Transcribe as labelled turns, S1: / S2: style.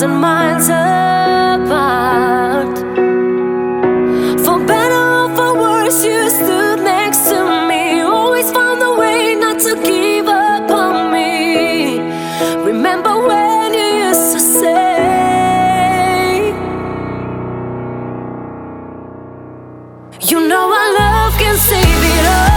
S1: thousand miles apart. For better or for worse, you stood next to me. Always found a way not to give up on me. Remember when you used to say, You know, our love can save it all.